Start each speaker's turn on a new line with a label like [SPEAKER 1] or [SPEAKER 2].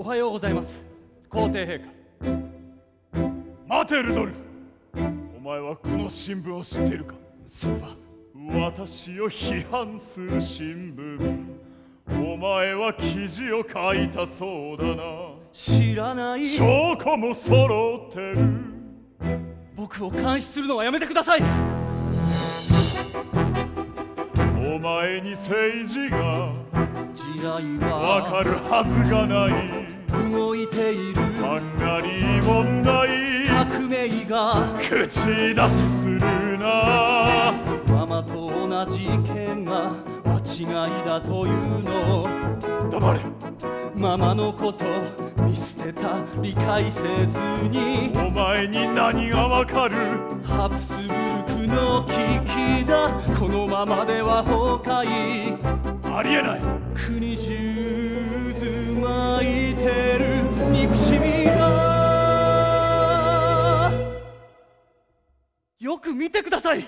[SPEAKER 1] おはようございます。皇帝陛下。
[SPEAKER 2] 待てルドルフ。お前はこの新聞を知っているか？
[SPEAKER 1] それは
[SPEAKER 2] 私を批判する新聞。お前は記事を書いたそうだな。
[SPEAKER 1] 知らない。
[SPEAKER 2] 証拠も揃ってる。
[SPEAKER 1] 僕を監視するのはやめてください。
[SPEAKER 2] お前に政治が。
[SPEAKER 1] 時代
[SPEAKER 2] わか
[SPEAKER 1] は
[SPEAKER 2] るはずがない
[SPEAKER 1] 動いている。
[SPEAKER 2] ハンガリー問題。
[SPEAKER 1] 革命が。
[SPEAKER 2] 口出しするな。
[SPEAKER 1] ママと同じ意見が。間違いだというの。
[SPEAKER 2] 黙れ。
[SPEAKER 1] ママのこと。見捨てた理解せずに。
[SPEAKER 2] お前に何がわかる。
[SPEAKER 1] ハプスブルクの危機だ。このままでは崩壊。
[SPEAKER 2] ありえない。
[SPEAKER 1] 国よく見てください。